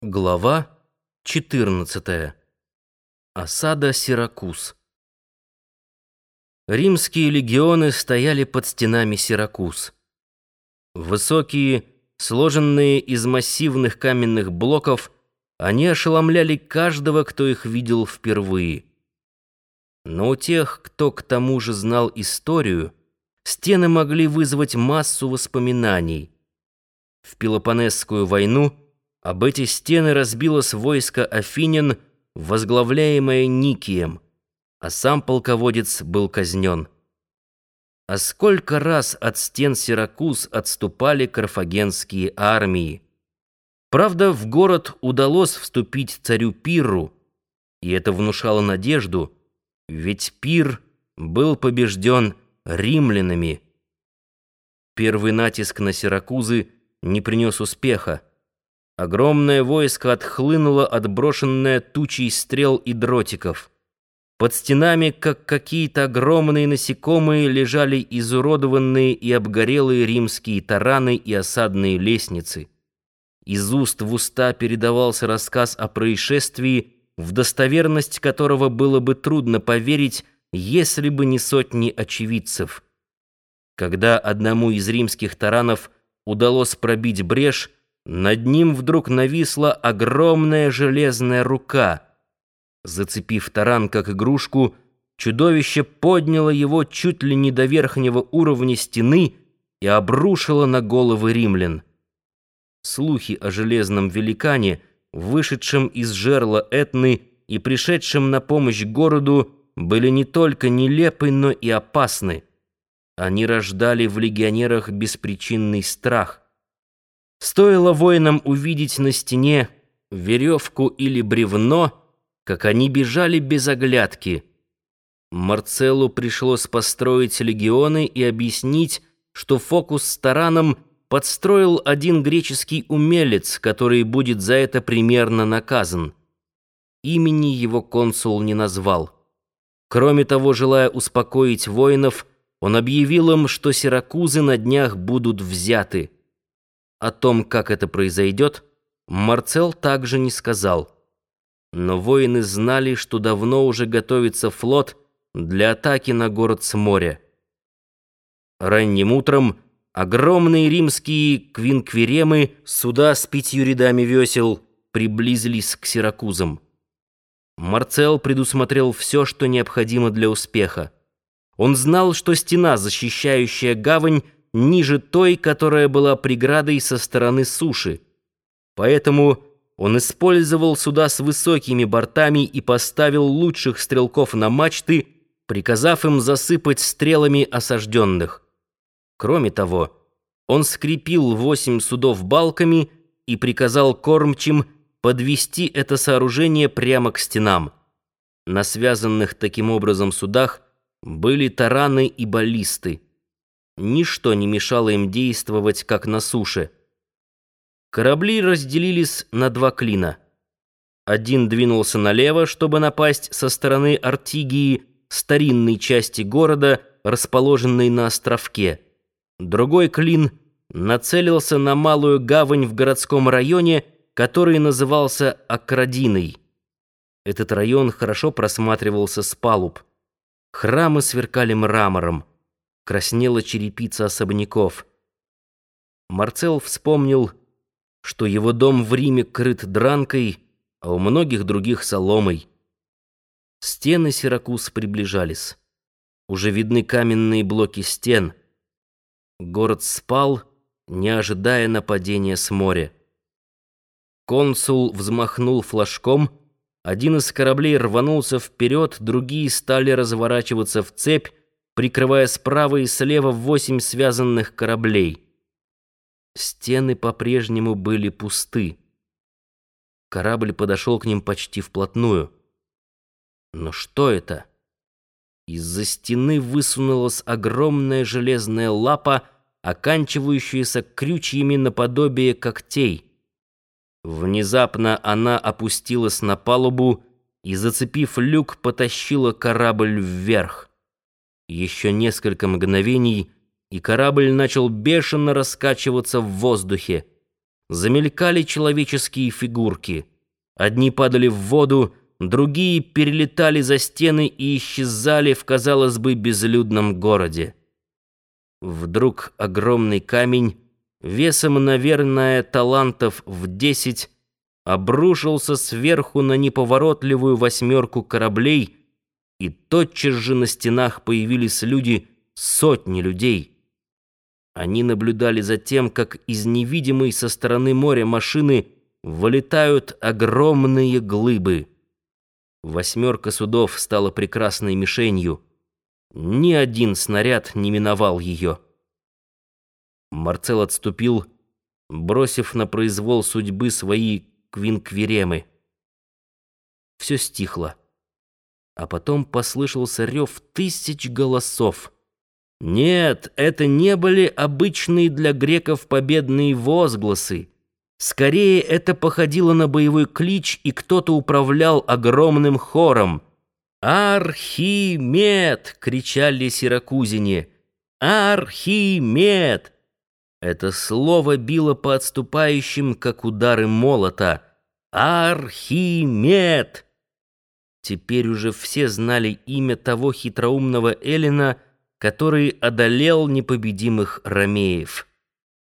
Глава 14. Осада Сиракуз. Римские легионы стояли под стенами Сиракуз. Высокие, сложенные из массивных каменных блоков, они ошеломляли каждого, кто их видел впервые. Но у тех, кто к тому же знал историю, стены могли вызвать массу воспоминаний. В Пелопонесскую войну об эти стены разбилось войско афинян, возглавляемое Никием, а сам полководец был казнен. А сколько раз от стен Сиракуз отступали карфагенские армии. Правда, в город удалось вступить царю Пирру, и это внушало надежду, ведь Пир был побежден римлянами. Первый натиск на Сиракузы не принес успеха. Огромное войско отхлынуло отброшенное тучей стрел и дротиков. Под стенами, как какие-то огромные насекомые, лежали изуродованные и обгорелые римские тараны и осадные лестницы. Из уст в уста передавался рассказ о происшествии, в достоверность которого было бы трудно поверить, если бы не сотни очевидцев. Когда одному из римских таранов удалось пробить брешь, над ним вдруг нависла огромная железная рука. Зацепив таран как игрушку, чудовище подняло его чуть ли не до верхнего уровня стены и обрушило на головы римлян. Слухи о железном великане, вышедшем из жерла Этны и пришедшем на помощь городу, были не только нелепы, но и опасны. Они рождали в легионерах беспричинный страх. Стоило воинам увидеть на стене веревку или бревно, как они бежали без оглядки. Марцеллу пришлось построить легионы и объяснить, что фокус с тараном подстроил один греческий умелец, который будет за это примерно наказан. Имени его консул не назвал. Кроме того, желая успокоить воинов, он объявил им, что Сиракузы на днях будут взяты. О том, как это произойдет, Марцел также не сказал. Но воины знали, что давно уже готовится флот для атаки на город с моря. Ранним утром огромные римские квинквиремы, суда с пятью рядами весел, приблизились к Сиракузам. Марцел предусмотрел все, что необходимо для успеха. Он знал, что стена, защищающая гавань, ниже той, которая была преградой со стороны суши. Поэтому он использовал суда с высокими бортами и поставил лучших стрелков на мачты, приказав им засыпать стрелами осажденных. Кроме того, он скрепил восемь судов балками и приказал кормчим подвести это сооружение прямо к стенам. На связанных таким образом судах были тараны и баллисты. Ничто не мешало им действовать, как на суше. Корабли разделились на два клина. Один двинулся налево, чтобы напасть со стороны Артигии, старинной части города, расположенной на островке. Другой клин нацелился на малую гавань в городском районе, который назывался Акрадиной. Этот район хорошо просматривался с палуб. Храмы сверкали мрамором краснела черепица особняков. Марцел вспомнил, что его дом в Риме крыт дранкой, а у многих других соломой. Стены Сиракуз приближались. Уже видны каменные блоки стен. Город спал, не ожидая нападения с моря. Консул взмахнул флажком, один из кораблей рванулся вперед, другие стали разворачиваться в цепь, прикрывая справа и слева восемь связанных кораблей. Стены по-прежнему были пусты. Корабль подошел к ним почти вплотную. Но что это? Из-за стены высунулась огромная железная лапа, оканчивающаяся крючьями наподобие когтей. Внезапно она опустилась на палубу и, зацепив люк, потащила корабль вверх. Еще несколько мгновений, и корабль начал бешено раскачиваться в воздухе. замелькали человеческие фигурки. Одни падали в воду, другие перелетали за стены и исчезали в, казалось бы, безлюдном городе. Вдруг огромный камень, весом, наверное, талантов в десять, обрушился сверху на неповоротливую восьмерку кораблей, и тотчас же на стенах появились люди, сотни людей. Они наблюдали за тем, как из невидимой со стороны моря машины вылетают огромные глыбы. Восьмерка судов стала прекрасной мишенью. Ни один снаряд не миновал ее. Марцел отступил, бросив на произвол судьбы свои квинквиремы. Все стихло. А потом послышался рев тысяч голосов. Нет, это не были обычные для греков победные возгласы. Скорее, это походило на боевой клич, и кто-то управлял огромным хором. «Архимед!» — кричали сиракузине. «Архимед!» Это слово било по отступающим, как удары молота. «Архимед!» Теперь уже все знали имя того хитроумного Эллина, который одолел непобедимых ромеев.